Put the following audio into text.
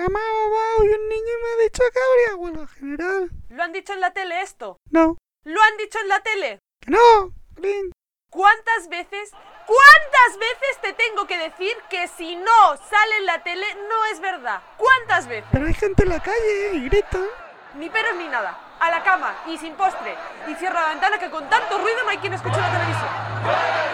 Mamá, mamá, hoy un niño me ha dicho que habría huelga general. ¿Lo han dicho en la tele esto? No, ¿Lo han dicho en la tele? no, Green. ¿Cuántas veces, cuántas veces te tengo que decir que si no sale en la tele no es verdad? ¿Cuántas veces? Pero hay gente en la calle y grita. Ni peros ni nada. A la cama y sin postre. Y cierra la ventana que con tanto ruido no hay quien escuche la televisión.